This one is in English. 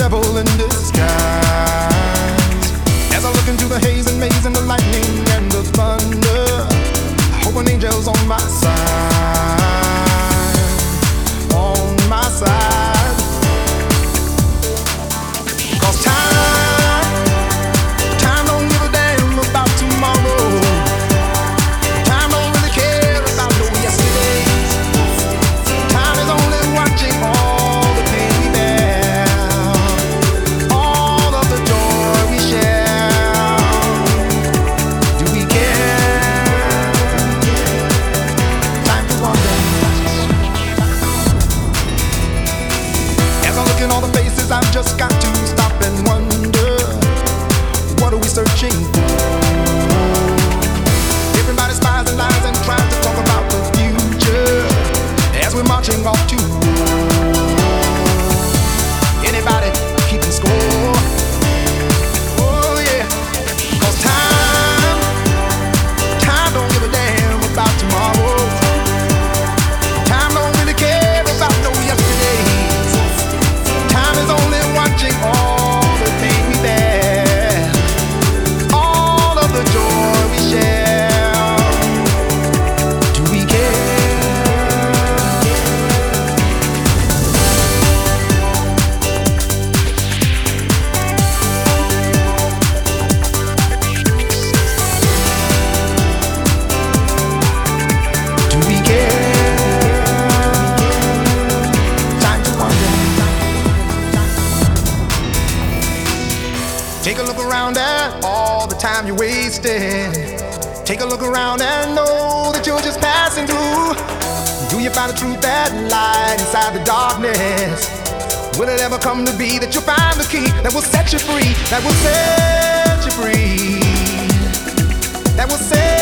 devil in disguise. As I look into the haze and maze and the lightning and the thunder, I hope an angel's on my side. I've just got to stop and wonder, what are we searching for? Everybody spies and lies and tries to talk about the future as we're marching off to around at all the time you're wasting. Take a look around and know that you're just passing through. Do you find the truth that lied inside the darkness? Will it ever come to be that you'll find the key that will set you free? That will set you free. That will set